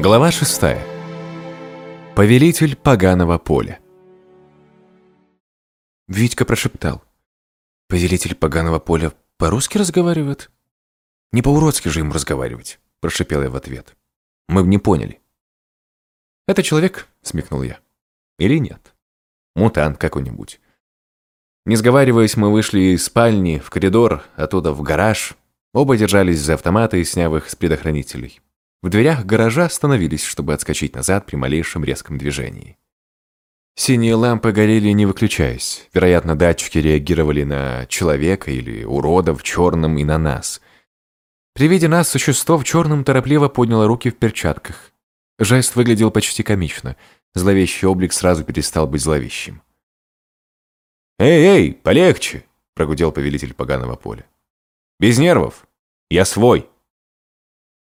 Глава 6. Повелитель поганого поля. Витька прошептал. «Повелитель поганого поля по-русски разговаривает?» «Не по-уродски же им разговаривать», – прошепел я в ответ. «Мы бы не поняли». «Это человек?» – смекнул я. «Или нет? Мутант какой-нибудь». Не сговариваясь, мы вышли из спальни в коридор, оттуда в гараж. Оба держались за автоматы, сняв их с предохранителей. В дверях гаража остановились, чтобы отскочить назад при малейшем резком движении. Синие лампы горели не выключаясь. Вероятно, датчики реагировали на человека или урода в черном и на нас. При виде нас существо в черном торопливо подняло руки в перчатках. Жест выглядел почти комично. Зловещий облик сразу перестал быть зловещим. «Эй, эй, полегче!» – прогудел повелитель поганого поля. «Без нервов! Я свой!»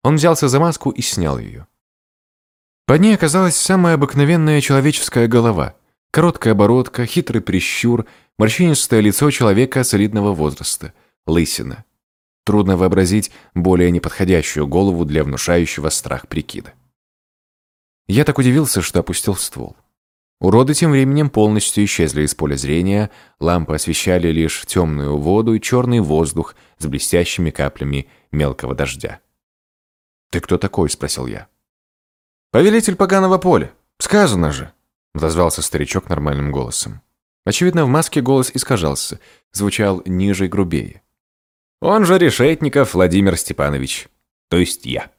Он взялся за маску и снял ее. Под ней оказалась самая обыкновенная человеческая голова. Короткая бородка, хитрый прищур, морщинистое лицо человека солидного возраста, лысина. Трудно вообразить более неподходящую голову для внушающего страх прикида. Я так удивился, что опустил ствол. Уроды тем временем полностью исчезли из поля зрения, лампы освещали лишь темную воду и черный воздух с блестящими каплями мелкого дождя. «Ты кто такой?» – спросил я. «Повелитель поганого поля. Сказано же!» – отозвался старичок нормальным голосом. Очевидно, в маске голос искажался, звучал ниже и грубее. «Он же Решетников Владимир Степанович, то есть я».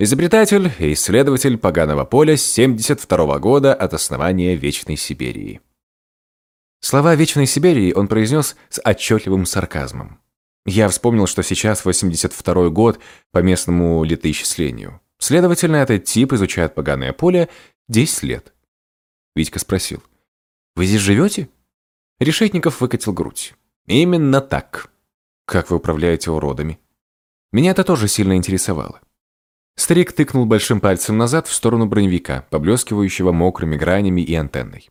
Изобретатель и исследователь поганого поля с 72 -го года от основания Вечной Сибири. Слова Вечной Сибири он произнес с отчетливым сарказмом. Я вспомнил, что сейчас 82 год по местному летоисчислению. Следовательно, этот тип изучает поганое поле 10 лет. Витька спросил. «Вы здесь живете?» Решетников выкатил грудь. «Именно так. Как вы управляете уродами?» Меня это тоже сильно интересовало. Старик тыкнул большим пальцем назад в сторону броневика, поблескивающего мокрыми гранями и антенной.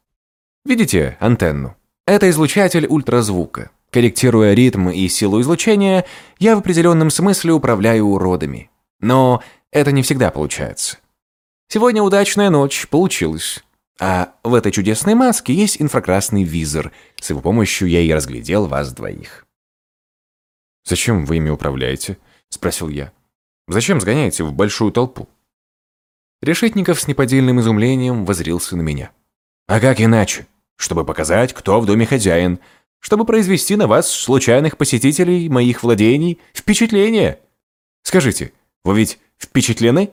«Видите антенну? Это излучатель ультразвука. Корректируя ритм и силу излучения, я в определенном смысле управляю уродами. Но это не всегда получается. Сегодня удачная ночь получилась. А в этой чудесной маске есть инфракрасный визор. С его помощью я и разглядел вас двоих. «Зачем вы ими управляете?» – спросил я. Зачем сгоняете в большую толпу?» Решетников с неподдельным изумлением возрился на меня. «А как иначе? Чтобы показать, кто в доме хозяин. Чтобы произвести на вас, случайных посетителей моих владений, впечатление. Скажите, вы ведь впечатлены?»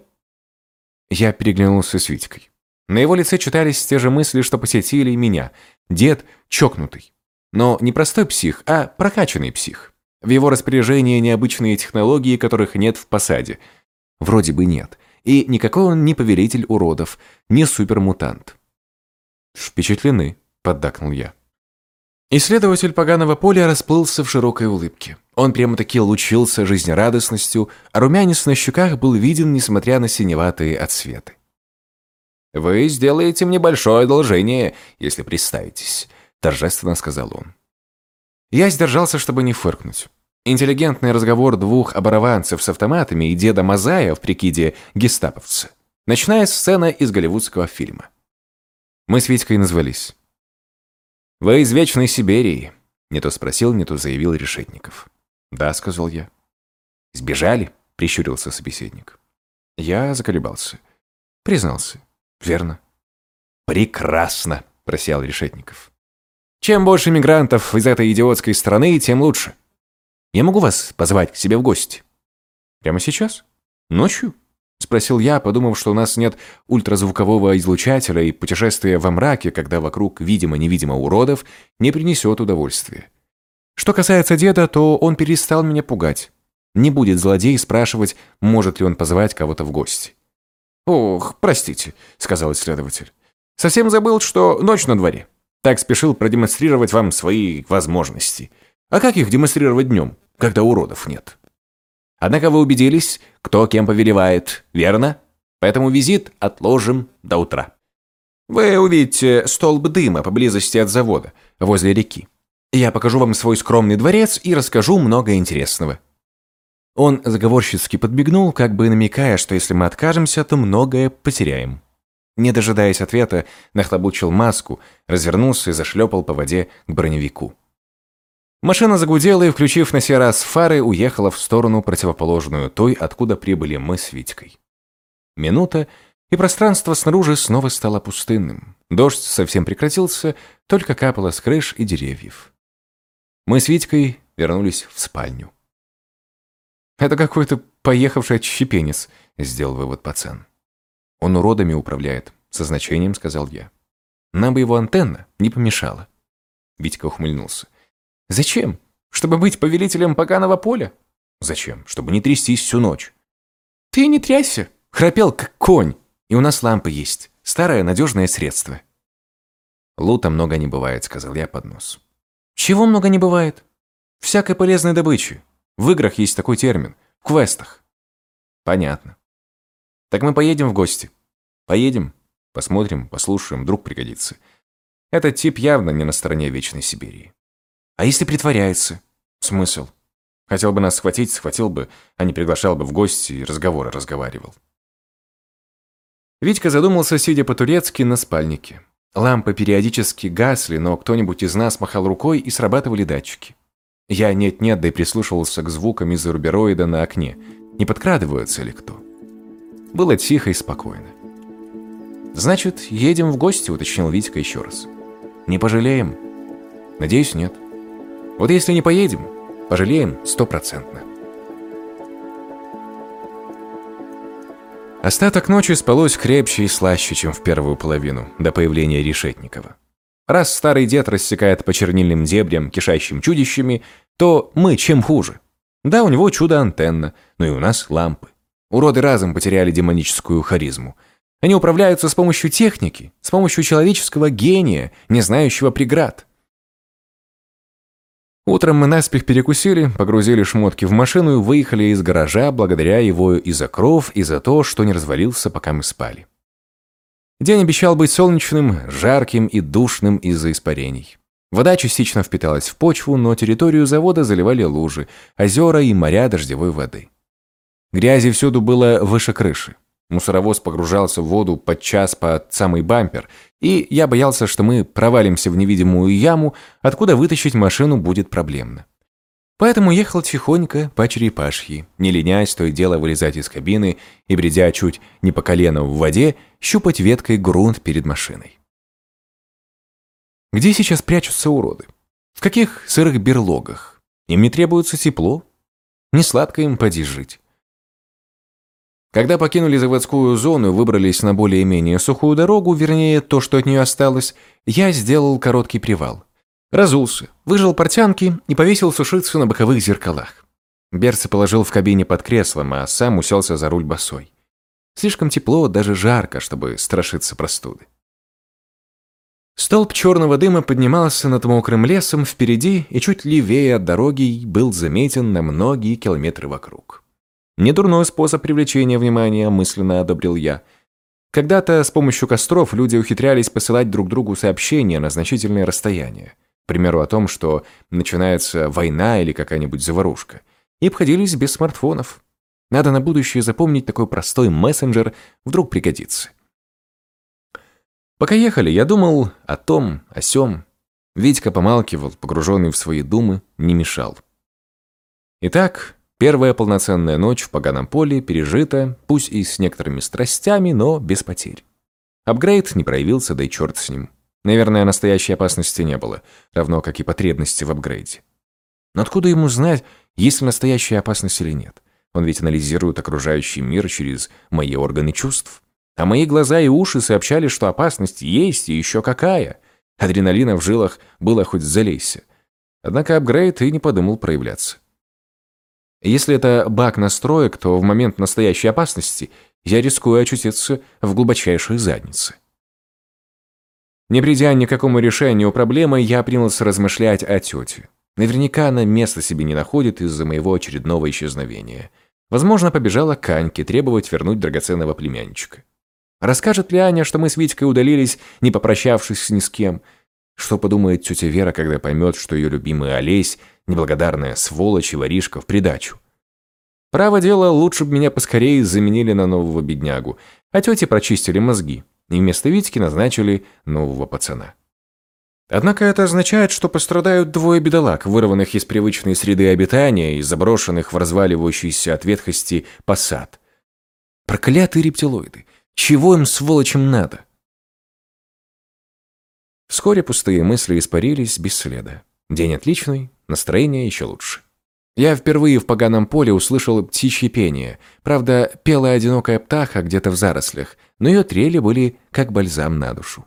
Я переглянулся с Витькой. На его лице читались те же мысли, что посетили меня. Дед чокнутый. Но не простой псих, а прокачанный псих. В его распоряжении необычные технологии, которых нет в посаде. Вроде бы нет. И никакой он не повелитель уродов, не супермутант. «Впечатлены», — поддакнул я. Исследователь поганого поля расплылся в широкой улыбке. Он прямо-таки лучился жизнерадостностью, а румянец на щеках был виден, несмотря на синеватые отсветы. «Вы сделаете мне большое одолжение, если представитесь», — торжественно сказал он. Я сдержался, чтобы не фыркнуть. Интеллигентный разговор двух оборванцев с автоматами и деда Мазая в прикиде гестаповца. Начиная сцена из голливудского фильма. Мы с Витькой назвались. «Вы из Вечной Сибири?» Не то спросил, не то заявил Решетников. «Да», — сказал я. «Сбежали?» — прищурился собеседник. Я заколебался. Признался. «Верно». «Прекрасно!» — просиял Решетников. Чем больше мигрантов из этой идиотской страны, тем лучше. Я могу вас позвать к себе в гости? Прямо сейчас? Ночью? Спросил я, подумав, что у нас нет ультразвукового излучателя и путешествие во мраке, когда вокруг видимо-невидимо уродов, не принесет удовольствия. Что касается деда, то он перестал меня пугать. Не будет злодей спрашивать, может ли он позвать кого-то в гости. «Ох, простите», — сказал исследователь. «Совсем забыл, что ночь на дворе. Так спешил продемонстрировать вам свои возможности. А как их демонстрировать днем, когда уродов нет? Однако вы убедились, кто кем повелевает, верно? Поэтому визит отложим до утра. Вы увидите столб дыма поблизости от завода, возле реки. Я покажу вам свой скромный дворец и расскажу много интересного. Он заговорщицки подбегнул, как бы намекая, что если мы откажемся, то многое потеряем. Не дожидаясь ответа, нахлобучил маску, развернулся и зашлепал по воде к броневику. Машина загудела и, включив на сей раз фары, уехала в сторону, противоположную той, откуда прибыли мы с Витькой. Минута, и пространство снаружи снова стало пустынным. Дождь совсем прекратился, только капало с крыш и деревьев. Мы с Витькой вернулись в спальню. «Это какой-то поехавший отщепенец», — сделал вывод пацан. «Он уродами управляет», — со значением сказал я. «Нам бы его антенна не помешала». Витька ухмыльнулся. «Зачем? Чтобы быть повелителем поганого поля?» «Зачем? Чтобы не трястись всю ночь». «Ты не трясся. Храпел, как конь. И у нас лампа есть. Старое надежное средство». «Лута много не бывает», — сказал я под нос. «Чего много не бывает?» «Всякой полезной добычи. В играх есть такой термин. В квестах. Понятно. Так мы поедем в гости. Поедем, посмотрим, послушаем, вдруг пригодится. Этот тип явно не на стороне Вечной Сибири. А если притворяется? Смысл? Хотел бы нас схватить, схватил бы, а не приглашал бы в гости и разговоры разговаривал. Витька задумался, сидя по-турецки на спальнике. Лампы периодически гасли, но кто-нибудь из нас махал рукой и срабатывали датчики. Я нет-нет, да и прислушивался к звукам из рубероида на окне. Не подкрадываются ли кто? Было тихо и спокойно. «Значит, едем в гости», — уточнил Витька еще раз. «Не пожалеем?» «Надеюсь, нет. Вот если не поедем, пожалеем стопроцентно». Остаток ночи спалось крепче и слаще, чем в первую половину, до появления Решетникова. Раз старый дед рассекает по чернильным дебрям, кишащим чудищами, то мы чем хуже. Да, у него чудо-антенна, но и у нас лампы. Уроды разом потеряли демоническую харизму. Они управляются с помощью техники, с помощью человеческого гения, не знающего преград. Утром мы наспех перекусили, погрузили шмотки в машину и выехали из гаража благодаря его и за кров, и за то, что не развалился, пока мы спали. День обещал быть солнечным, жарким и душным из-за испарений. Вода частично впиталась в почву, но территорию завода заливали лужи, озера и моря дождевой воды. Грязи всюду было выше крыши. Мусоровоз погружался в воду подчас под самый бампер, и я боялся, что мы провалимся в невидимую яму, откуда вытащить машину будет проблемно. Поэтому ехал тихонько по черепашьи, не ленясь то и дело вылезать из кабины и, бредя чуть не по колено в воде, щупать веткой грунт перед машиной. Где сейчас прячутся уроды? В каких сырых берлогах? Им не требуется тепло? Не сладко им поди жить. Когда покинули заводскую зону и выбрались на более-менее сухую дорогу, вернее, то, что от нее осталось, я сделал короткий привал. Разулся, выжал портянки и повесил сушиться на боковых зеркалах. Берцы положил в кабине под креслом, а сам уселся за руль босой. Слишком тепло, даже жарко, чтобы страшиться простуды. Столб черного дыма поднимался над мокрым лесом впереди и чуть левее от дороги был заметен на многие километры вокруг. Недурной способ привлечения внимания, мысленно одобрил я. Когда-то с помощью костров люди ухитрялись посылать друг другу сообщения на значительные расстояния примеру, о том, что начинается война или какая-нибудь заварушка, и обходились без смартфонов. Надо на будущее запомнить такой простой мессенджер, вдруг пригодится. Пока ехали, я думал о том, о сём. Витька помалкивал, погруженный в свои думы, не мешал. Итак, первая полноценная ночь в поганом поле пережита, пусть и с некоторыми страстями, но без потерь. Апгрейд не проявился, да и черт с ним. Наверное, настоящей опасности не было, равно как и потребности в апгрейде. Но откуда ему знать, есть ли настоящая опасность или нет? Он ведь анализирует окружающий мир через мои органы чувств. А мои глаза и уши сообщали, что опасность есть и еще какая. Адреналина в жилах было хоть залейся. Однако апгрейд и не подумал проявляться. Если это баг настроек, то в момент настоящей опасности я рискую очутиться в глубочайшей заднице. Не придя ни к какому решению проблемы, я принялся размышлять о тете. Наверняка она места себе не находит из-за моего очередного исчезновения. Возможно, побежала к Аньке требовать вернуть драгоценного племянничка. Расскажет ли Аня, что мы с Витькой удалились, не попрощавшись ни с кем? Что подумает тетя Вера, когда поймет, что ее любимый Олесь – неблагодарная сволочь и воришка в придачу? Право дело, лучше бы меня поскорее заменили на нового беднягу, а тети прочистили мозги, и вместо Витьки назначили нового пацана. Однако это означает, что пострадают двое бедолаг, вырванных из привычной среды обитания и заброшенных в разваливающийся от ветхости посад. Проклятые рептилоиды! Чего им, сволочам, надо? Вскоре пустые мысли испарились без следа. День отличный, настроение еще лучше. Я впервые в поганом поле услышал птичье пение. Правда, пела одинокая птаха где-то в зарослях, но ее трели были как бальзам на душу.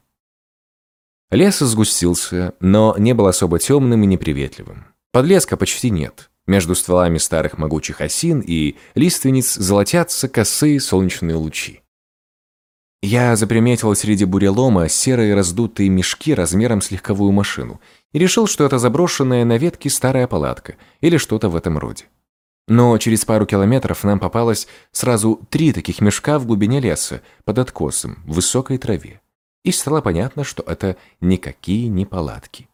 Лес сгустился, но не был особо темным и неприветливым. Подлеска почти нет. Между стволами старых могучих осин и лиственниц золотятся косые солнечные лучи. Я заприметил среди бурелома серые раздутые мешки размером с легковую машину и решил, что это заброшенная на ветке старая палатка или что-то в этом роде. Но через пару километров нам попалось сразу три таких мешка в глубине леса, под откосом, в высокой траве. И стало понятно, что это никакие не палатки.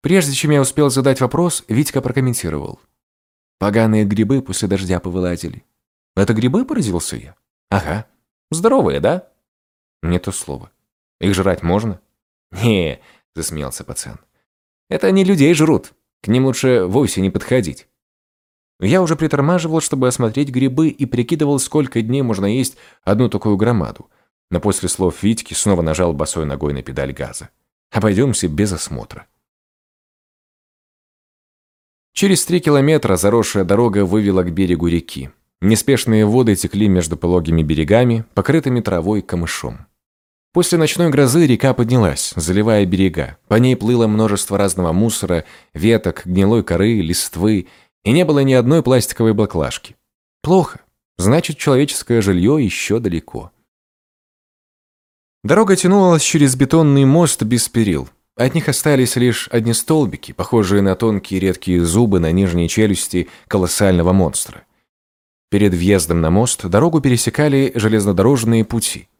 Прежде чем я успел задать вопрос, Витька прокомментировал. «Поганые грибы после дождя повылазили». «Это грибы?» – поразился я. «Ага. Здоровые, да?» «Не то слово. Их жрать можно?» «Не, засмеялся пацан. Это они людей жрут. К ним лучше вовсе не подходить. Я уже притормаживал, чтобы осмотреть грибы и прикидывал, сколько дней можно есть одну такую громаду. Но после слов Витьки снова нажал босой ногой на педаль газа. Обойдемся без осмотра. Через три километра заросшая дорога вывела к берегу реки. Неспешные воды текли между пологими берегами, покрытыми травой и камышом. После ночной грозы река поднялась, заливая берега. По ней плыло множество разного мусора, веток, гнилой коры, листвы, и не было ни одной пластиковой баклажки. Плохо. Значит, человеческое жилье еще далеко. Дорога тянулась через бетонный мост без перил. От них остались лишь одни столбики, похожие на тонкие редкие зубы на нижней челюсти колоссального монстра. Перед въездом на мост дорогу пересекали железнодорожные пути –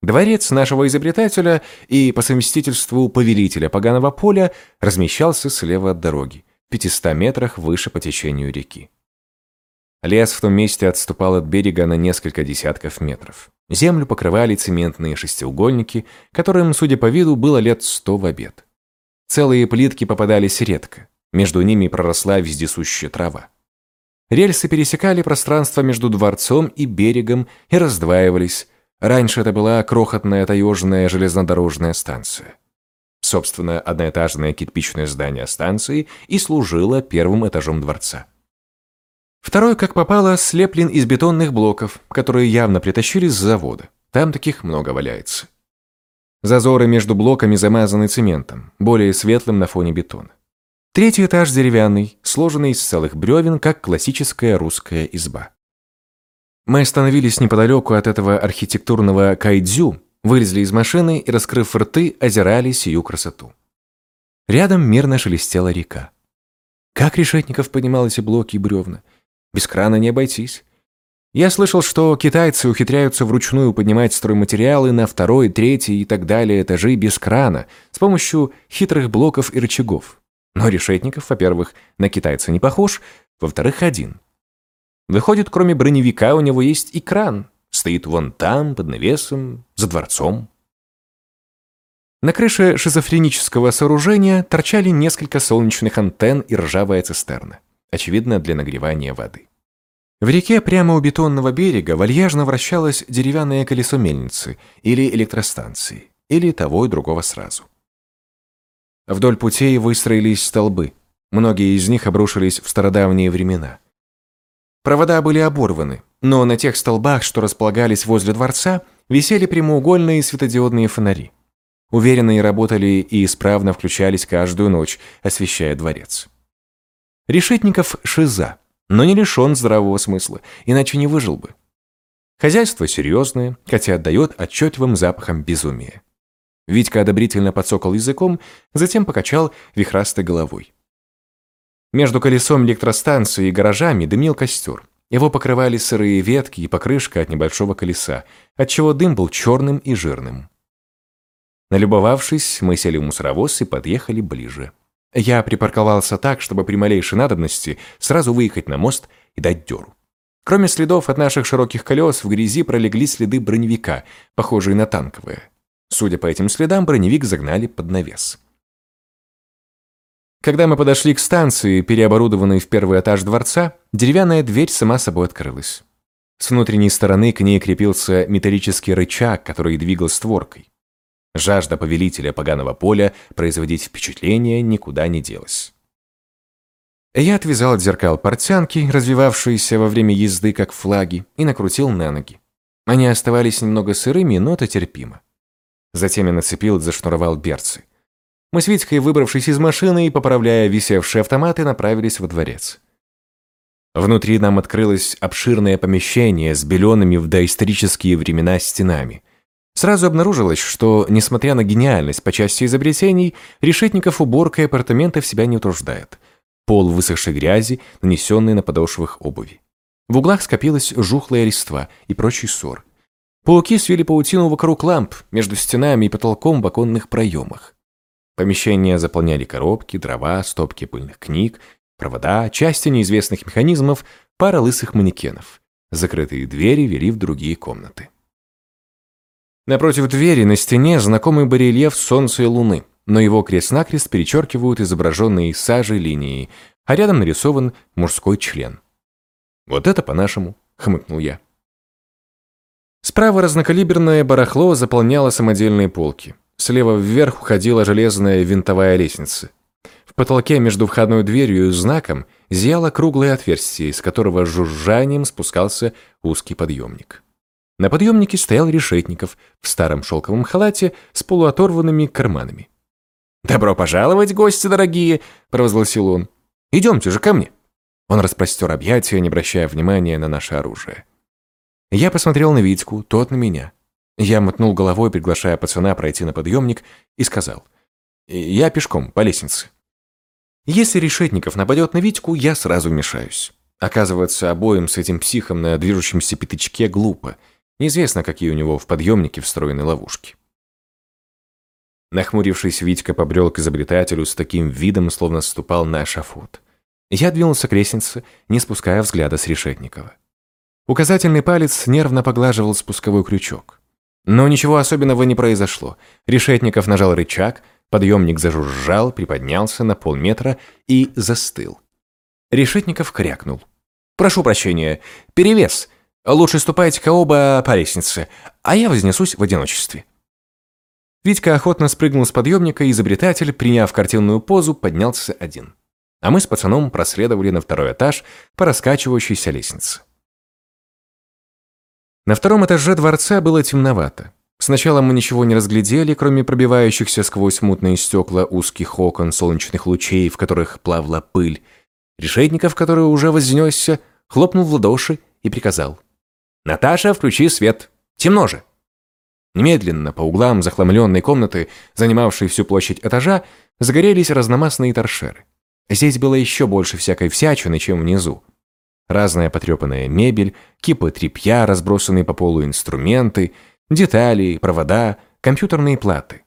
Дворец нашего изобретателя и по совместительству повелителя поганого поля размещался слева от дороги, в 500 метрах выше по течению реки. Лес в том месте отступал от берега на несколько десятков метров. Землю покрывали цементные шестиугольники, которым, судя по виду, было лет сто в обед. Целые плитки попадались редко, между ними проросла вездесущая трава. Рельсы пересекали пространство между дворцом и берегом и раздваивались, Раньше это была крохотная таежная железнодорожная станция. Собственно, одноэтажное кирпичное здание станции и служило первым этажом дворца. Второй, как попало, слеплен из бетонных блоков, которые явно притащили с завода. Там таких много валяется. Зазоры между блоками замазаны цементом, более светлым на фоне бетона. Третий этаж деревянный, сложенный из целых бревен, как классическая русская изба. Мы остановились неподалеку от этого архитектурного кайдзю, вылезли из машины и, раскрыв рты, озирали сию красоту. Рядом мирно шелестела река. Как Решетников поднимал эти блоки и бревна? Без крана не обойтись. Я слышал, что китайцы ухитряются вручную поднимать стройматериалы на второй, третий и так далее этажи без крана, с помощью хитрых блоков и рычагов. Но Решетников, во-первых, на китайца не похож, во-вторых, один – Выходит, кроме броневика у него есть и кран. Стоит вон там, под навесом, за дворцом. На крыше шизофренического сооружения торчали несколько солнечных антенн и ржавая цистерна. Очевидно, для нагревания воды. В реке прямо у бетонного берега вальяжно вращалось деревянное колесо мельницы или электростанции, или того и другого сразу. Вдоль путей выстроились столбы. Многие из них обрушились в стародавние времена – Провода были оборваны, но на тех столбах, что располагались возле дворца, висели прямоугольные светодиодные фонари. Уверенные работали и исправно включались каждую ночь, освещая дворец. Решетников шиза, но не лишен здравого смысла, иначе не выжил бы. Хозяйство серьезное, хотя отдает отчетливым запахом безумия. Витька одобрительно подсокал языком, затем покачал вихрастой головой. Между колесом электростанции и гаражами дымил костер. Его покрывали сырые ветки и покрышка от небольшого колеса, отчего дым был черным и жирным. Налюбовавшись, мы сели в мусоровоз и подъехали ближе. Я припарковался так, чтобы при малейшей надобности сразу выехать на мост и дать дёру. Кроме следов от наших широких колес, в грязи пролегли следы броневика, похожие на танковые. Судя по этим следам, броневик загнали под навес. Когда мы подошли к станции, переоборудованной в первый этаж дворца, деревянная дверь сама собой открылась. С внутренней стороны к ней крепился металлический рычаг, который двигал створкой. Жажда повелителя поганого поля производить впечатление никуда не делась. Я отвязал от зеркал портянки, развивавшиеся во время езды как флаги, и накрутил на ноги. Они оставались немного сырыми, но это терпимо. Затем я нацепил и зашнуровал берцы. Мы с Витькой, выбравшись из машины и поправляя висевшие автоматы, направились во дворец. Внутри нам открылось обширное помещение с белеными в доисторические времена стенами. Сразу обнаружилось, что, несмотря на гениальность по части изобретений, Решетников уборкой апартаментов себя не утруждает. Пол высохшей грязи, нанесенной на подошвах обуви. В углах скопилась жухлая листва и прочий ссор. Пауки свели паутину вокруг ламп, между стенами и потолком в оконных проемах. Помещение заполняли коробки, дрова, стопки пыльных книг, провода, части неизвестных механизмов, пара лысых манекенов. Закрытые двери вели в другие комнаты. Напротив двери на стене знакомый барельеф Солнца и Луны, но его крест-накрест перечеркивают изображенные сажей линии, а рядом нарисован мужской член. «Вот это по-нашему», — хмыкнул я. Справа разнокалиберное барахло заполняло самодельные полки. Слева вверх уходила железная винтовая лестница. В потолке между входной дверью и знаком зияло круглое отверстие, из которого жужжанием спускался узкий подъемник. На подъемнике стоял Решетников в старом шелковом халате с полуоторванными карманами. «Добро пожаловать, гости дорогие!» – провозгласил он. «Идемте же ко мне!» Он распростер объятия, не обращая внимания на наше оружие. Я посмотрел на Витьку, тот на меня. Я мотнул головой, приглашая пацана пройти на подъемник, и сказал. «Я пешком, по лестнице». Если Решетников нападет на Витьку, я сразу вмешаюсь. Оказывается, обоим с этим психом на движущемся пятачке глупо. Неизвестно, какие у него в подъемнике встроены ловушки. Нахмурившись, Витька побрел к изобретателю с таким видом, словно ступал на эшафот. Я двинулся к лестнице, не спуская взгляда с Решетникова. Указательный палец нервно поглаживал спусковой крючок. Но ничего особенного не произошло. Решетников нажал рычаг, подъемник зажужжал, приподнялся на полметра и застыл. Решетников крякнул. «Прошу прощения, перевес. Лучше ступайте-ка оба по лестнице, а я вознесусь в одиночестве». Витька охотно спрыгнул с подъемника, и изобретатель, приняв картинную позу, поднялся один. А мы с пацаном проследовали на второй этаж по раскачивающейся лестнице. На втором этаже дворца было темновато. Сначала мы ничего не разглядели, кроме пробивающихся сквозь мутные стекла узких окон солнечных лучей, в которых плавала пыль. Решетников, который уже вознесся, хлопнул в ладоши и приказал. «Наташа, включи свет! Темно же!» Немедленно по углам захламленной комнаты, занимавшей всю площадь этажа, загорелись разномастные торшеры. Здесь было еще больше всякой всячины, чем внизу. Разная потрепанная мебель, кипы тряпья, разбросанные по полу инструменты, детали, провода, компьютерные платы.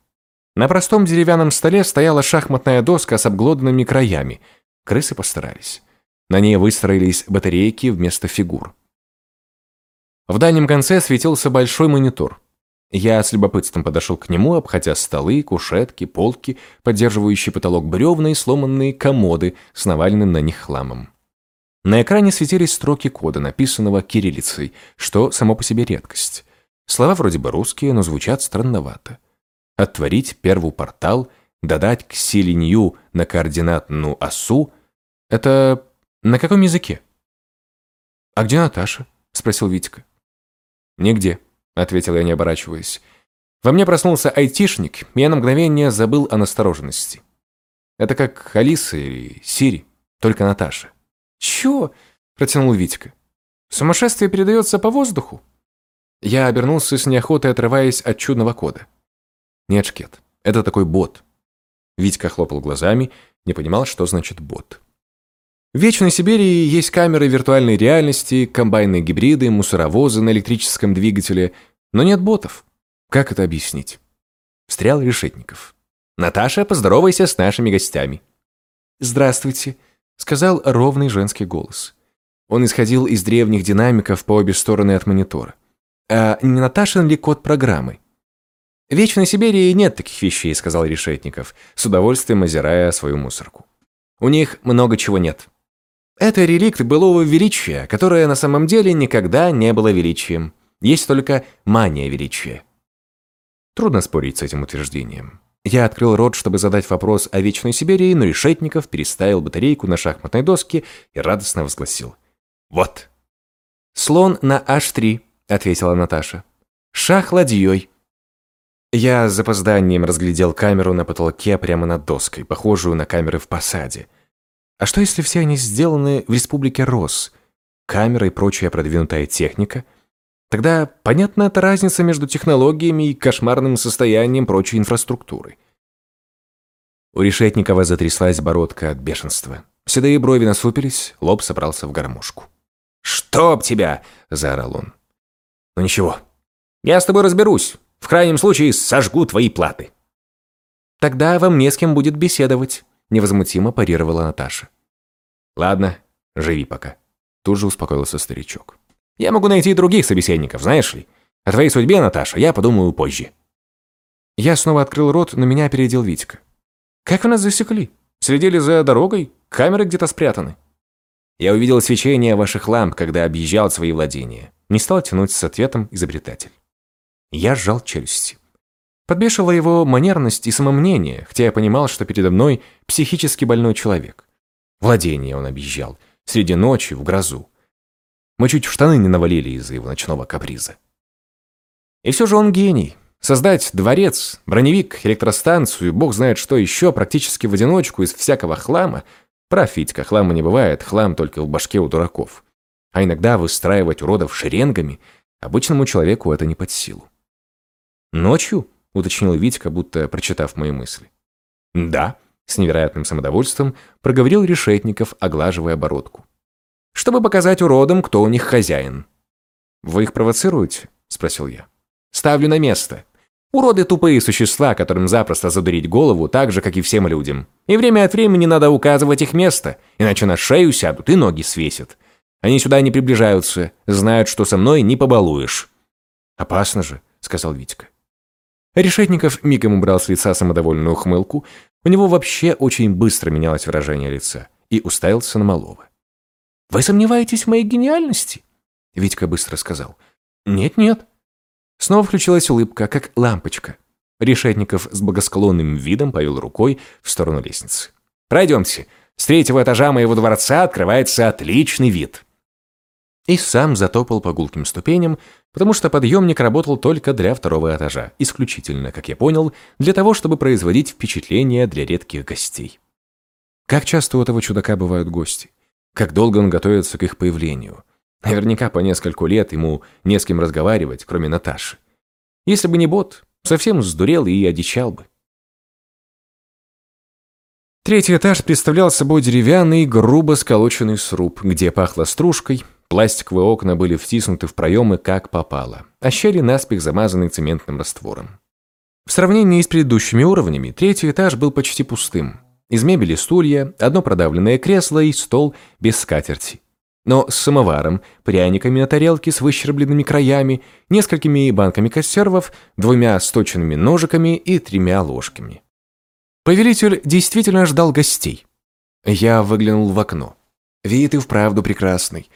На простом деревянном столе стояла шахматная доска с обглоданными краями. Крысы постарались. На ней выстроились батарейки вместо фигур. В дальнем конце светился большой монитор. Я с любопытством подошел к нему, обходя столы, кушетки, полки, поддерживающие потолок бревна и сломанные комоды с наваленным на них хламом. На экране светились строки кода, написанного кириллицей, что само по себе редкость. Слова вроде бы русские, но звучат странновато. Оттворить первый портал, додать к силе нью на координатную осу — это на каком языке? «А где Наташа?» — спросил Витька. «Нигде», — ответил я, не оборачиваясь. Во мне проснулся айтишник, и я на мгновение забыл о настороженности. Это как Алиса или Сири, только Наташа. «Чё?» – протянул Витька. «Сумасшествие передается по воздуху?» Я обернулся с неохотой, отрываясь от чудного кода. «Нет, Шкет, это такой бот». Витька хлопал глазами, не понимал, что значит бот. В Вечной Сибири есть камеры виртуальной реальности, комбайны гибриды, мусоровозы на электрическом двигателе, но нет ботов. Как это объяснить? Встрял Решетников. «Наташа, поздоровайся с нашими гостями». «Здравствуйте», — сказал ровный женский голос. Он исходил из древних динамиков по обе стороны от монитора. «А не Наташин ли код программы?» «В Вечной Сибири нет таких вещей», — сказал Решетников, с удовольствием озирая свою мусорку. «У них много чего нет. Это реликт былого величия, которое на самом деле никогда не было величием. Есть только мания величия». Трудно спорить с этим утверждением. Я открыл рот, чтобы задать вопрос о Вечной Сибири, но Решетников переставил батарейку на шахматной доске и радостно возгласил. «Вот». «Слон на H3», — ответила Наташа. «Шах ладьей». Я с запозданием разглядел камеру на потолке прямо над доской, похожую на камеры в посаде. А что если все они сделаны в республике Рос? Камера и прочая продвинутая техника? Тогда понятна эта разница между технологиями и кошмарным состоянием прочей инфраструктуры. У Решетникова затряслась бородка от бешенства. Седые брови насупились, лоб собрался в гармошку. «Чтоб тебя!» – заорал он. «Ну ничего, я с тобой разберусь. В крайнем случае сожгу твои платы». «Тогда вам не с кем будет беседовать», – невозмутимо парировала Наташа. «Ладно, живи пока», – тут же успокоился старичок. «Я могу найти других собеседников, знаешь ли. О твоей судьбе, Наташа, я подумаю позже». Я снова открыл рот, но меня опередил Витька. «Как вы нас засекли? Следили за дорогой? Камеры где-то спрятаны?» «Я увидел свечение ваших ламп, когда объезжал свои владения». Не стал тянуть с ответом изобретатель. Я сжал челюсти. Подбешивала его манерность и самомнение, хотя я понимал, что передо мной психически больной человек. Владение он объезжал, среди ночи, в грозу. Мы чуть в штаны не навалили из-за его ночного каприза. И все же он гений. Создать дворец, броневик, электростанцию, бог знает что еще, практически в одиночку, из всякого хлама. Прав, Витька, хлама не бывает, хлам только в башке у дураков. А иногда выстраивать уродов шеренгами, обычному человеку это не под силу. «Ночью?» — уточнил Витька, будто прочитав мои мысли. «Да», — с невероятным самодовольством проговорил Решетников, оглаживая бородку. «Чтобы показать уродам, кто у них хозяин». «Вы их провоцируете?» — спросил я. «Ставлю на место. Уроды тупые существа, которым запросто задурить голову, так же, как и всем людям. И время от времени надо указывать их место, иначе на шею сядут и ноги свесят. Они сюда не приближаются, знают, что со мной не побалуешь». «Опасно же», — сказал Витька. Решетников мигом убрал с лица самодовольную ухмылку, у него вообще очень быстро менялось выражение лица, и уставился на Малова. «Вы сомневаетесь в моей гениальности?» Витька быстро сказал. «Нет-нет». Снова включилась улыбка, как лампочка. Решетников с богосклонным видом повел рукой в сторону лестницы. «Пройдемте. С третьего этажа моего дворца открывается отличный вид» и сам затопал по гулким ступеням, потому что подъемник работал только для второго этажа, исключительно, как я понял, для того, чтобы производить впечатление для редких гостей. Как часто у этого чудака бывают гости? Как долго он готовится к их появлению? Наверняка по нескольку лет ему не с кем разговаривать, кроме Наташи. Если бы не бот, совсем сдурел и одичал бы. Третий этаж представлял собой деревянный, грубо сколоченный сруб, где пахло стружкой, Пластиковые окна были втиснуты в проемы как попало, а щели наспех замазаны цементным раствором. В сравнении с предыдущими уровнями, третий этаж был почти пустым. Из мебели стулья, одно продавленное кресло и стол без скатерти. Но с самоваром, пряниками на тарелке с выщербленными краями, несколькими банками консервов, двумя сточенными ножиками и тремя ложками. Повелитель действительно ждал гостей. Я выглянул в окно. Вид и вправду прекрасный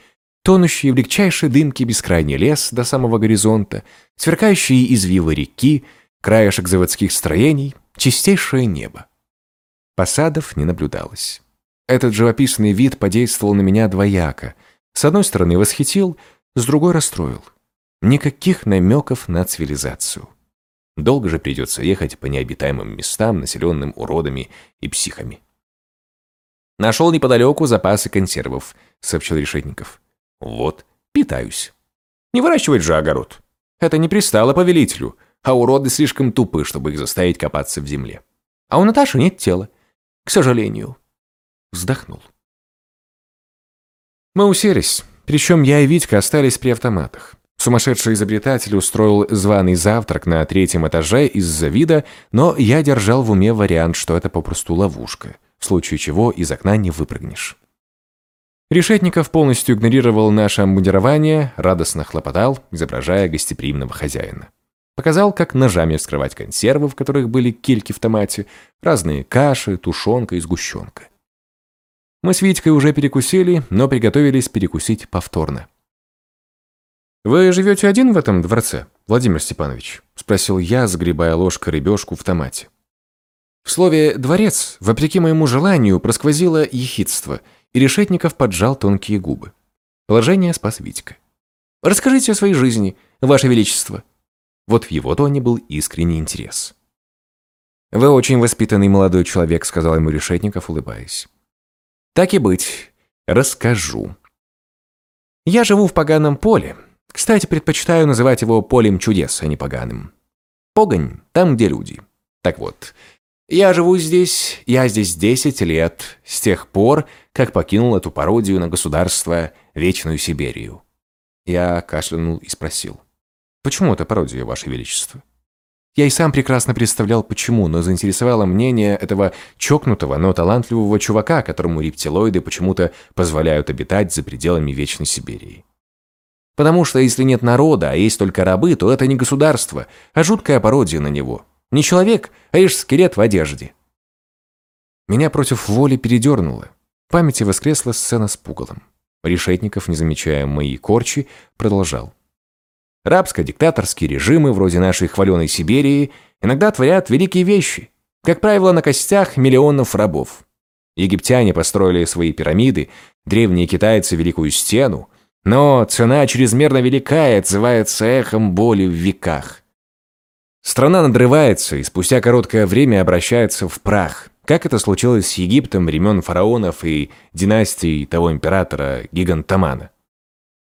тонущий в легчайшей дымке бескрайний лес до самого горизонта, сверкающие извивы реки, краешек заводских строений, чистейшее небо. Посадов не наблюдалось. Этот живописный вид подействовал на меня двояко. С одной стороны восхитил, с другой расстроил. Никаких намеков на цивилизацию. Долго же придется ехать по необитаемым местам, населенным уродами и психами. «Нашел неподалеку запасы консервов», — сообщил Решетников. Вот, питаюсь. Не выращивать же огород. Это не пристало повелителю, а уроды слишком тупы, чтобы их заставить копаться в земле. А у Наташи нет тела. К сожалению. Вздохнул. Мы уселись, причем я и Витька остались при автоматах. Сумасшедший изобретатель устроил званый завтрак на третьем этаже из-за вида, но я держал в уме вариант, что это попросту ловушка. в случае чего из окна не выпрыгнешь. Решетников полностью игнорировал наше обмундирование, радостно хлопотал, изображая гостеприимного хозяина. Показал, как ножами вскрывать консервы, в которых были кильки в томате, разные каши, тушенка и сгущенка. Мы с Витькой уже перекусили, но приготовились перекусить повторно. «Вы живете один в этом дворце, Владимир Степанович?» – спросил я, загребая ложкой рыбешку в томате. В слове «дворец», вопреки моему желанию, просквозило ехидство – и Решетников поджал тонкие губы. Положение спас Витька. «Расскажите о своей жизни, Ваше Величество». Вот в его тоне был искренний интерес. «Вы очень воспитанный молодой человек», — сказал ему Решетников, улыбаясь. «Так и быть, расскажу. Я живу в поганом поле. Кстати, предпочитаю называть его полем чудес, а не поганым. Погонь — там, где люди. Так вот, я живу здесь, я здесь 10 лет, с тех пор, как покинул эту пародию на государство Вечную Сибирию. Я кашлянул и спросил. «Почему это пародия, Ваше Величество?» Я и сам прекрасно представлял, почему, но заинтересовало мнение этого чокнутого, но талантливого чувака, которому рептилоиды почему-то позволяют обитать за пределами Вечной Сибири. Потому что если нет народа, а есть только рабы, то это не государство, а жуткая пародия на него. Не человек, а лишь скелет в одежде. Меня против воли передернуло. В памяти воскресла сцена с пугалом. Решетников, не замечая мои корчи, продолжал. Рабско-диктаторские режимы, вроде нашей хваленой Сибири, иногда творят великие вещи. Как правило, на костях миллионов рабов. Египтяне построили свои пирамиды, древние китайцы – Великую Стену, но цена чрезмерно велика и отзывается эхом боли в веках. Страна надрывается и спустя короткое время обращается в прах, как это случилось с Египтом времен фараонов и династии того императора Гигантамана.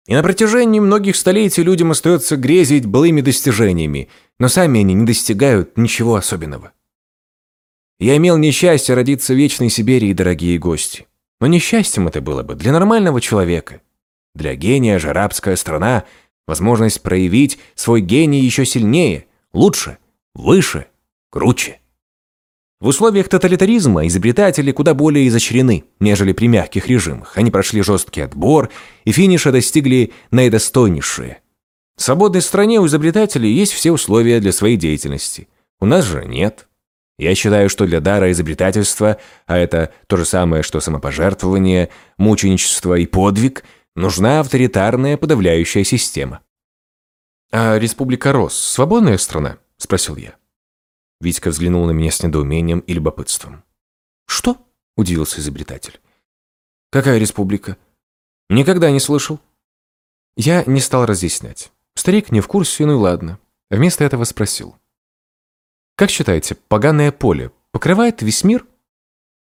И на протяжении многих столетий людям остается грезить былыми достижениями, но сами они не достигают ничего особенного. Я имел несчастье родиться в Вечной Сибири, дорогие гости. Но несчастьем это было бы для нормального человека. Для гения же арабская страна – возможность проявить свой гений еще сильнее – Лучше, выше, круче. В условиях тоталитаризма изобретатели куда более изощрены, нежели при мягких режимах. Они прошли жесткий отбор и финиша достигли наидостойнейшие. В свободной стране у изобретателей есть все условия для своей деятельности. У нас же нет. Я считаю, что для дара изобретательства, а это то же самое, что самопожертвование, мученичество и подвиг, нужна авторитарная подавляющая система. «А Республика Рос – свободная страна?» – спросил я. Витька взглянул на меня с недоумением и любопытством. «Что?» – удивился изобретатель. «Какая республика?» «Никогда не слышал». Я не стал разъяснять. Старик не в курсе, ну и ладно. Вместо этого спросил. «Как считаете, поганое поле покрывает весь мир?»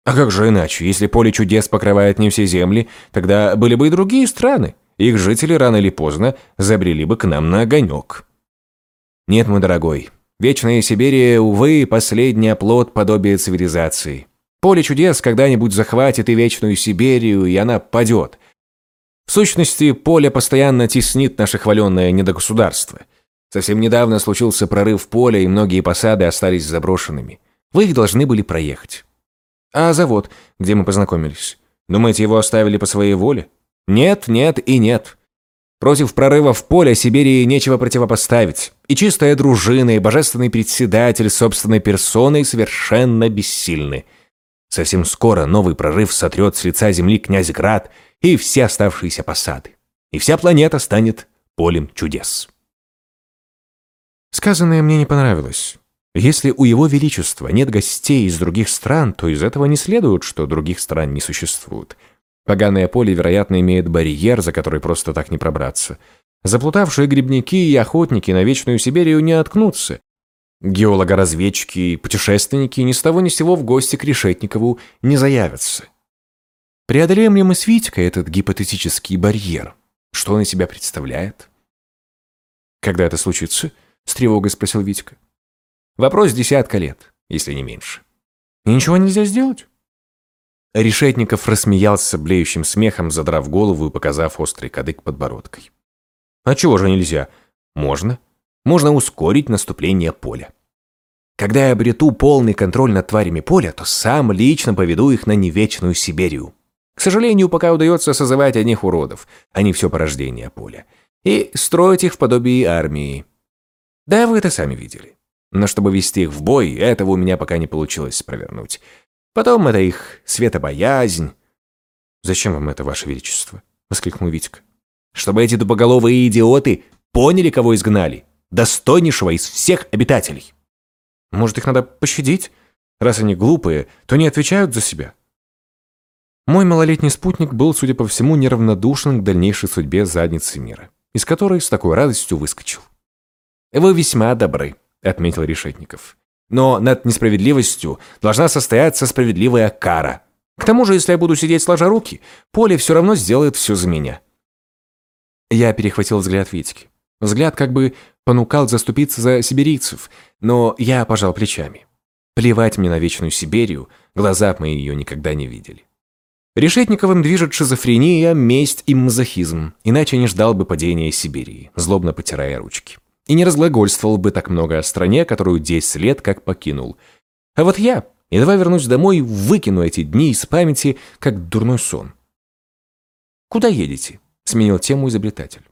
«А как же иначе? Если поле чудес покрывает не все земли, тогда были бы и другие страны их жители рано или поздно забрели бы к нам на огонек. Нет, мой дорогой, Вечная Сибирия, увы, последний оплот подобия цивилизации. Поле чудес когда-нибудь захватит и Вечную Сибирию, и она падет. В сущности, поле постоянно теснит наше хваленное недогосударство. Совсем недавно случился прорыв поля, и многие посады остались заброшенными. Вы их должны были проехать. А завод, где мы познакомились? Думаете, его оставили по своей воле? Нет, нет и нет. Против прорыва в поле Сибири нечего противопоставить. И чистая дружина, и божественный председатель собственной персоной совершенно бессильны. Совсем скоро новый прорыв сотрет с лица земли князь Град и все оставшиеся посады. И вся планета станет полем чудес. Сказанное мне не понравилось. Если у его величества нет гостей из других стран, то из этого не следует, что других стран не существует. Поганое поле, вероятно, имеет барьер, за который просто так не пробраться. Заплутавшие грибники и охотники на Вечную Сибирию не откнутся. Геологоразведчики и путешественники ни с того ни сего в гости к Решетникову не заявятся. Преодолеем ли мы с Витькой этот гипотетический барьер? Что он из себя представляет? Когда это случится? С тревогой спросил Витька. Вопрос десятка лет, если не меньше. И ничего нельзя сделать? Решетников рассмеялся блеющим смехом, задрав голову и показав острый кадык подбородкой. «А чего же нельзя? Можно. Можно ускорить наступление поля. Когда я обрету полный контроль над тварями поля, то сам лично поведу их на невечную Сибирию. К сожалению, пока удается созывать одних уродов, а не все порождение поля, и строить их в подобии армии. Да, вы это сами видели. Но чтобы вести их в бой, этого у меня пока не получилось провернуть. Потом это их светобоязнь. «Зачем вам это, Ваше Величество?» — воскликнул Витька. «Чтобы эти дубоголовые идиоты поняли, кого изгнали. Достойнейшего из всех обитателей». «Может, их надо пощадить? Раз они глупые, то не отвечают за себя». Мой малолетний спутник был, судя по всему, неравнодушен к дальнейшей судьбе задницы мира, из которой с такой радостью выскочил. «Вы весьма добры», — отметил Решетников. «Но над несправедливостью должна состояться справедливая кара. К тому же, если я буду сидеть сложа руки, Поле все равно сделает все за меня». Я перехватил взгляд Витьки. Взгляд как бы понукал заступиться за сибирийцев, но я пожал плечами. Плевать мне на вечную Сибирию, глаза мои ее никогда не видели. Решетниковым движет шизофрения, месть и мазохизм, иначе не ждал бы падения Сибири, злобно потирая ручки и не разглагольствовал бы так много о стране, которую 10 лет как покинул. А вот я, едва вернусь домой, выкину эти дни из памяти, как дурной сон. «Куда едете?» — сменил тему изобретатель.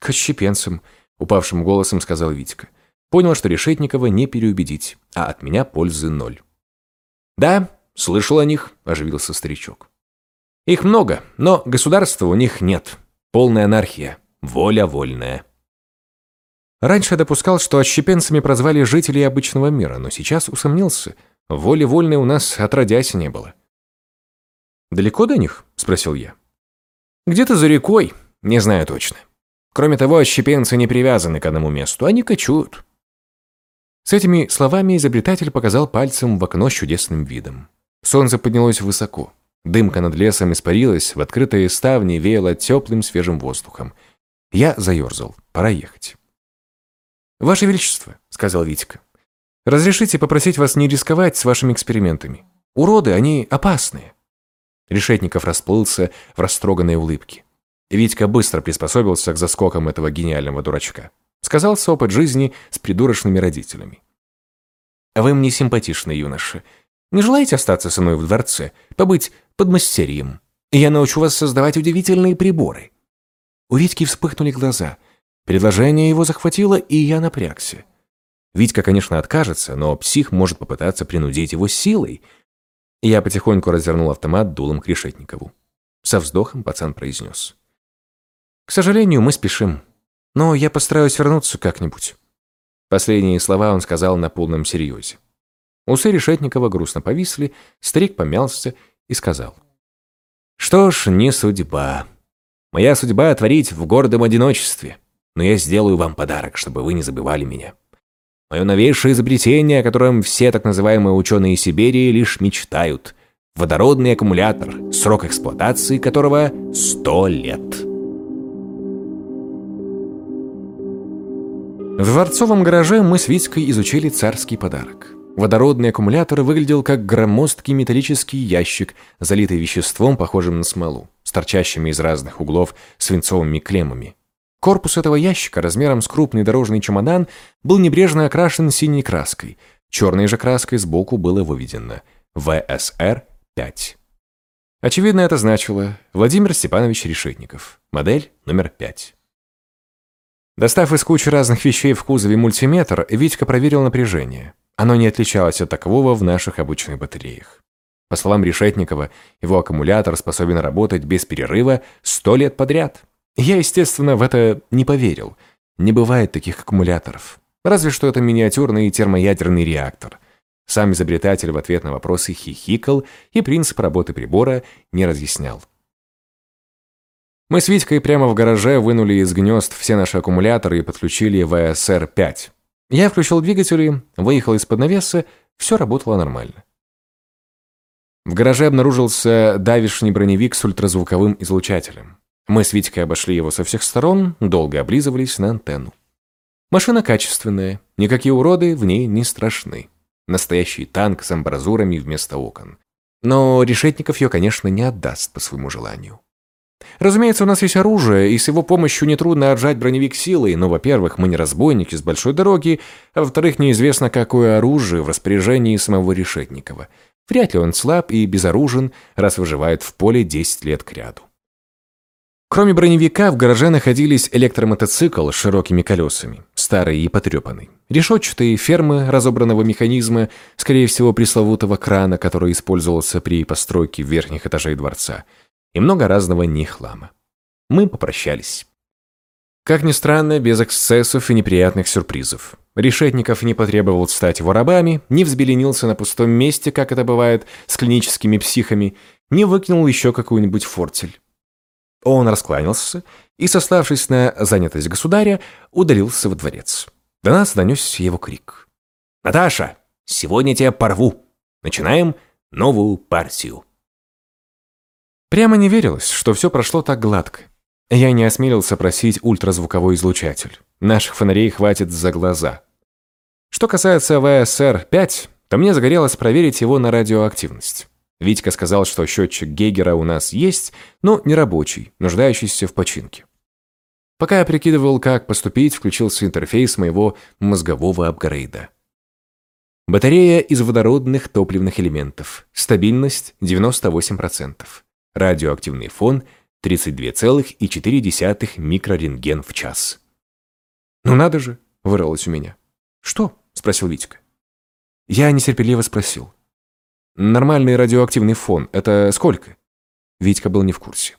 «К отщепенцам», — упавшим голосом сказал Витька. Понял, что Решетникова не переубедить, а от меня пользы ноль. «Да, слышал о них», — оживился старичок. «Их много, но государства у них нет. Полная анархия, воля вольная». Раньше допускал, что отщепенцами прозвали жителей обычного мира, но сейчас усомнился. Воли вольной у нас отродясь не было. «Далеко до них?» – спросил я. «Где-то за рекой, не знаю точно. Кроме того, отщепенцы не привязаны к одному месту, они кочуют». С этими словами изобретатель показал пальцем в окно с чудесным видом. Солнце поднялось высоко. Дымка над лесом испарилась, в открытые ставни веяло теплым свежим воздухом. Я заерзал. Пора ехать. «Ваше Величество», — сказал Витька, — «разрешите попросить вас не рисковать с вашими экспериментами. Уроды, они опасные». Решетников расплылся в растроганной улыбке. Витька быстро приспособился к заскокам этого гениального дурачка. Сказался опыт жизни с придурочными родителями. «Вы мне симпатичны, юноша. Не желаете остаться со мной в дворце, побыть подмастерьем? Я научу вас создавать удивительные приборы». У Витьки вспыхнули глаза — Предложение его захватило, и я напрягся. Витька, конечно, откажется, но псих может попытаться принудить его силой. Я потихоньку развернул автомат дулом к Решетникову. Со вздохом пацан произнес. «К сожалению, мы спешим. Но я постараюсь вернуться как-нибудь». Последние слова он сказал на полном серьезе. Усы Решетникова грустно повисли, старик помялся и сказал. «Что ж, не судьба. Моя судьба — творить в гордом одиночестве но я сделаю вам подарок, чтобы вы не забывали меня. Мое новейшее изобретение, о котором все так называемые ученые Сибири лишь мечтают. Водородный аккумулятор, срок эксплуатации которого 100 лет. В дворцовом гараже мы с Витькой изучили царский подарок. Водородный аккумулятор выглядел как громоздкий металлический ящик, залитый веществом, похожим на смолу, с торчащими из разных углов свинцовыми клеммами. Корпус этого ящика размером с крупный дорожный чемодан был небрежно окрашен синей краской. Черной же краской сбоку было выведено ВСР-5. Очевидно, это значило Владимир Степанович Решетников, модель номер 5. Достав из кучи разных вещей в кузове мультиметр, Витька проверил напряжение. Оно не отличалось от такового в наших обычных батареях. По словам Решетникова, его аккумулятор способен работать без перерыва сто лет подряд. Я, естественно, в это не поверил. Не бывает таких аккумуляторов. Разве что это миниатюрный термоядерный реактор. Сам изобретатель в ответ на вопросы хихикал и принцип работы прибора не разъяснял. Мы с Витькой прямо в гараже вынули из гнезд все наши аккумуляторы и подключили ВСР-5. Я включил двигатели, выехал из-под навеса, все работало нормально. В гараже обнаружился давишний броневик с ультразвуковым излучателем. Мы с Витькой обошли его со всех сторон, долго облизывались на антенну. Машина качественная, никакие уроды в ней не страшны. Настоящий танк с амбразурами вместо окон. Но Решетников ее, конечно, не отдаст по своему желанию. Разумеется, у нас есть оружие, и с его помощью нетрудно отжать броневик силой, но, во-первых, мы не разбойники с большой дороги, а во-вторых, неизвестно, какое оружие в распоряжении самого Решетникова. Вряд ли он слаб и безоружен, раз выживает в поле 10 лет кряду. Кроме броневика, в гараже находились электромотоцикл с широкими колесами, старый и потрепанный, решетчатые фермы разобранного механизма, скорее всего, пресловутого крана, который использовался при постройке верхних этажей дворца – и много разного нехлама. Мы попрощались. Как ни странно, без эксцессов и неприятных сюрпризов. Решетников не потребовал стать его рабами, не взбеленился на пустом месте, как это бывает с клиническими психами, не выкинул еще какую-нибудь фортель. Он раскланялся и, сославшись на занятость государя, удалился в дворец. До нас донесся его крик. «Наташа, сегодня тебя порву. Начинаем новую партию». Прямо не верилось, что все прошло так гладко. Я не осмелился просить ультразвуковой излучатель. Наших фонарей хватит за глаза. Что касается ВСР-5, то мне загорелось проверить его на радиоактивность. Витька сказал, что счетчик Гейгера у нас есть, но не рабочий, нуждающийся в починке. Пока я прикидывал, как поступить, включился интерфейс моего мозгового апгрейда. Батарея из водородных топливных элементов. Стабильность 98% радиоактивный фон 32,4 микрорентген в час. «Ну надо же!» – вырвалось у меня. «Что?» – спросил Витька. Я нетерпеливо спросил. «Нормальный радиоактивный фон – это сколько?» Витька был не в курсе.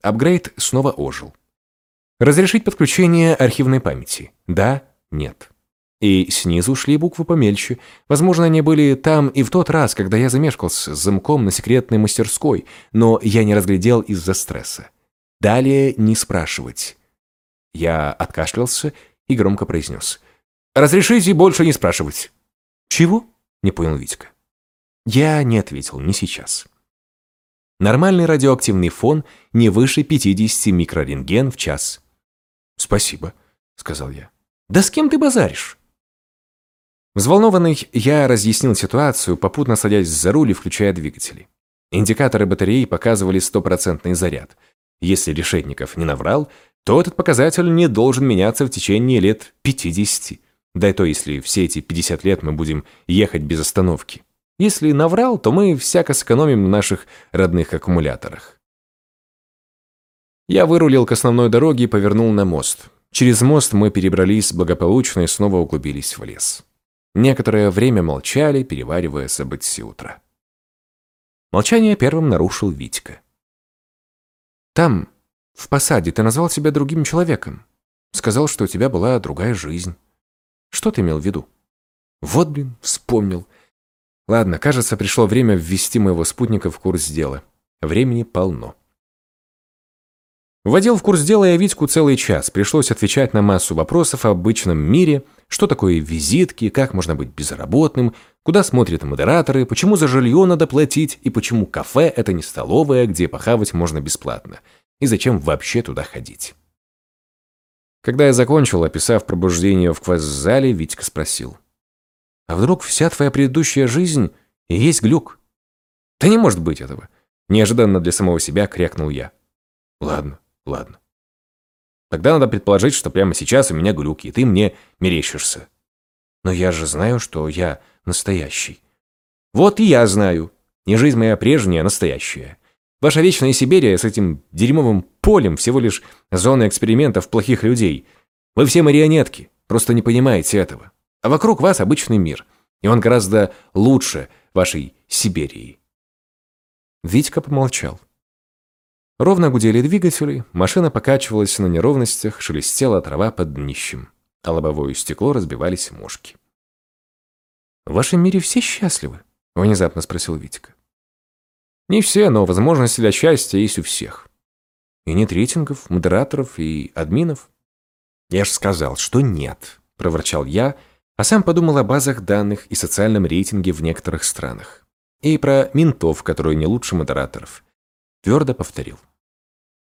Апгрейд снова ожил. «Разрешить подключение архивной памяти? Да? Нет?» И снизу шли буквы помельче. Возможно, они были там и в тот раз, когда я замешкался с замком на секретной мастерской, но я не разглядел из-за стресса. Далее не спрашивать. Я откашлялся и громко произнес. «Разрешите больше не спрашивать». «Чего?» – не понял Витька. Я не ответил, не сейчас. Нормальный радиоактивный фон не выше 50 микрорентген в час. «Спасибо», – сказал я. «Да с кем ты базаришь?» Взволнованный, я разъяснил ситуацию, попутно садясь за руль и включая двигатели. Индикаторы батареи показывали стопроцентный заряд. Если Решетников не наврал, то этот показатель не должен меняться в течение лет 50. Да и то, если все эти 50 лет мы будем ехать без остановки. Если наврал, то мы всяко сэкономим на наших родных аккумуляторах. Я вырулил к основной дороге и повернул на мост. Через мост мы перебрались благополучно и снова углубились в лес. Некоторое время молчали, переваривая события утра. Молчание первым нарушил Витька. «Там, в посаде, ты назвал себя другим человеком. Сказал, что у тебя была другая жизнь. Что ты имел в виду?» «Вот, блин, вспомнил. Ладно, кажется, пришло время ввести моего спутника в курс дела. Времени полно». Вводил в курс дела я Витьку целый час. Пришлось отвечать на массу вопросов о обычном мире, что такое визитки, как можно быть безработным, куда смотрят модераторы, почему за жилье надо платить и почему кафе – это не столовая, где похавать можно бесплатно, и зачем вообще туда ходить. Когда я закончил, описав пробуждение в квест-зале, Витька спросил. «А вдруг вся твоя предыдущая жизнь и есть глюк?» «Да не может быть этого!» Неожиданно для самого себя крякнул я. «Ладно, Ладно. Тогда надо предположить, что прямо сейчас у меня глюки, и ты мне мерещишься. Но я же знаю, что я настоящий. Вот и я знаю. Не жизнь моя прежняя, а настоящая. Ваша вечная Сибирия с этим дерьмовым полем всего лишь зона экспериментов плохих людей. Вы все марионетки, просто не понимаете этого. А вокруг вас обычный мир, и он гораздо лучше вашей Сибири. Витька помолчал. Ровно гудели двигатели, машина покачивалась на неровностях, шелестела трава под днищем, а лобовое стекло разбивались мошки. «В вашем мире все счастливы?» – внезапно спросил Витька. «Не все, но возможности для счастья есть у всех. И нет рейтингов, модераторов и админов?» «Я же сказал, что нет», – проворчал я, а сам подумал о базах данных и социальном рейтинге в некоторых странах. И про ментов, которые не лучше модераторов – Твердо повторил.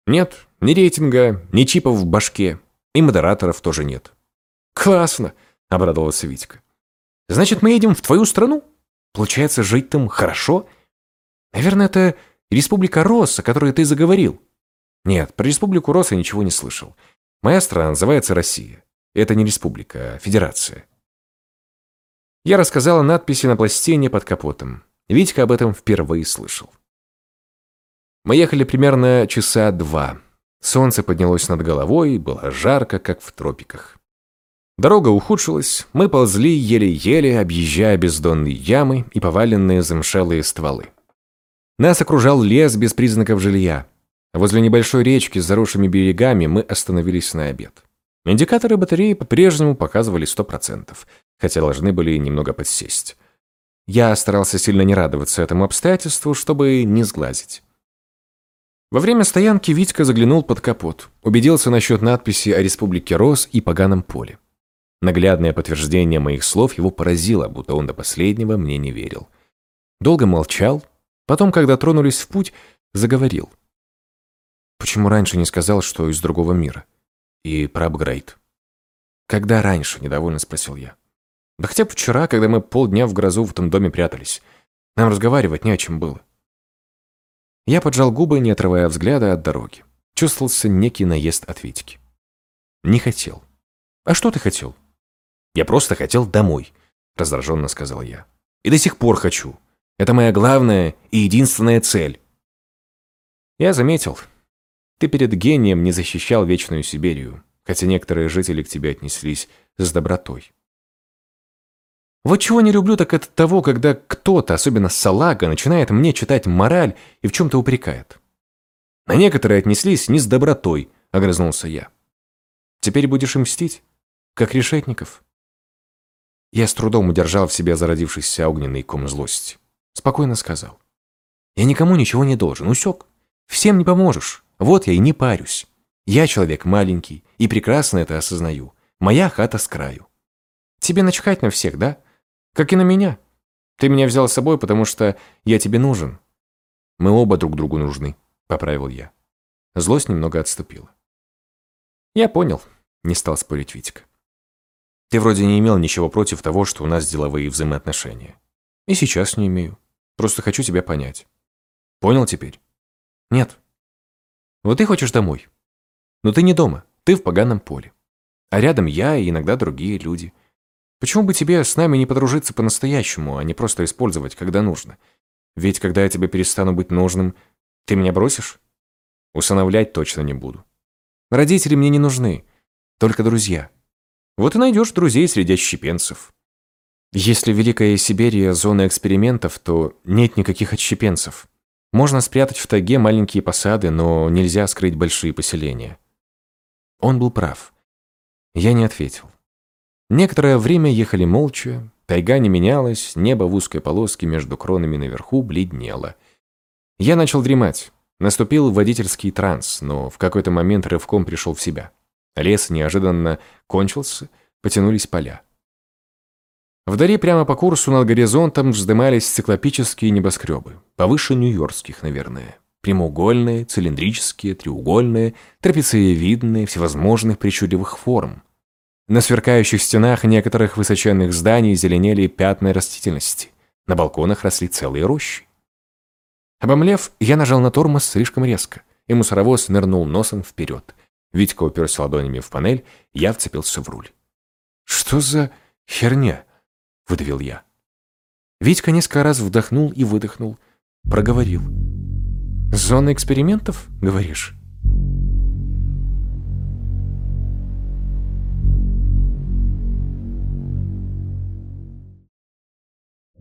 Нет, ни рейтинга, ни чипов в башке, и модераторов тоже нет. Классно, обрадовался Витька. Значит, мы едем в твою страну? Получается, жить там хорошо? Наверное, это республика Рос, о которой ты заговорил. Нет, про республику Рос я ничего не слышал. Моя страна называется Россия. Это не республика, а федерация. Я рассказала надписи на пластине под капотом. Витька об этом впервые слышал. Мы ехали примерно часа два. Солнце поднялось над головой, было жарко, как в тропиках. Дорога ухудшилась, мы ползли еле-еле, объезжая бездонные ямы и поваленные замшелые стволы. Нас окружал лес без признаков жилья. Возле небольшой речки с заросшими берегами мы остановились на обед. Индикаторы батареи по-прежнему показывали 100%, хотя должны были немного подсесть. Я старался сильно не радоваться этому обстоятельству, чтобы не сглазить. Во время стоянки Витька заглянул под капот, убедился насчет надписи о Республике Рос и поганом поле. Наглядное подтверждение моих слов его поразило, будто он до последнего мне не верил. Долго молчал, потом, когда тронулись в путь, заговорил. Почему раньше не сказал, что из другого мира? И про апгрейд. Когда раньше, недовольно спросил я. Да хотя бы вчера, когда мы полдня в грозу в этом доме прятались. Нам разговаривать не о чем было. Я поджал губы, не отрывая взгляда от дороги. Чувствовался некий наезд от Витьки. Не хотел. А что ты хотел? Я просто хотел домой, раздраженно сказал я. И до сих пор хочу. Это моя главная и единственная цель. Я заметил. Ты перед гением не защищал Вечную Сибирию, хотя некоторые жители к тебе отнеслись с добротой. Вот чего не люблю, так это того, когда кто-то, особенно салага, начинает мне читать мораль и в чем-то упрекает. На некоторые отнеслись не с добротой, огрызнулся я. Теперь будешь им мстить, как решетников. Я с трудом удержал в себе зародившийся огненный ком злости. Спокойно сказал. Я никому ничего не должен, усек. Всем не поможешь. Вот я и не парюсь. Я человек маленький и прекрасно это осознаю. Моя хата с краю. Тебе начхать на всех, да? Как и на меня. Ты меня взял с собой, потому что я тебе нужен. Мы оба друг другу нужны, поправил я. Злость немного отступила. Я понял, не стал спорить Витька. Ты вроде не имел ничего против того, что у нас деловые взаимоотношения. И сейчас не имею. Просто хочу тебя понять. Понял теперь? Нет. Вот ты хочешь домой. Но ты не дома, ты в поганом поле. А рядом я и иногда другие люди. Почему бы тебе с нами не подружиться по-настоящему, а не просто использовать, когда нужно? Ведь когда я тебе перестану быть нужным, ты меня бросишь? Усыновлять точно не буду. Родители мне не нужны, только друзья. Вот и найдешь друзей среди отщепенцев. Если Великая Сибирия – зона экспериментов, то нет никаких отщепенцев. Можно спрятать в тайге маленькие посады, но нельзя скрыть большие поселения. Он был прав. Я не ответил. Некоторое время ехали молча, тайга не менялась, небо в узкой полоске между кронами наверху бледнело. Я начал дремать. Наступил водительский транс, но в какой-то момент рывком пришел в себя. Лес неожиданно кончился, потянулись поля. Вдали прямо по курсу над горизонтом вздымались циклопические небоскребы, повыше нью-йоркских, наверное. Прямоугольные, цилиндрические, треугольные, трапециевидные, всевозможных причудливых форм. На сверкающих стенах некоторых высоченных зданий зеленели пятна растительности. На балконах росли целые рощи. Обомлев, я нажал на тормоз слишком резко, и мусоровоз нырнул носом вперед. Витька уперся ладонями в панель, я вцепился в руль. «Что за херня?» — выдавил я. Витька несколько раз вдохнул и выдохнул, проговорил. «Зона экспериментов, говоришь?»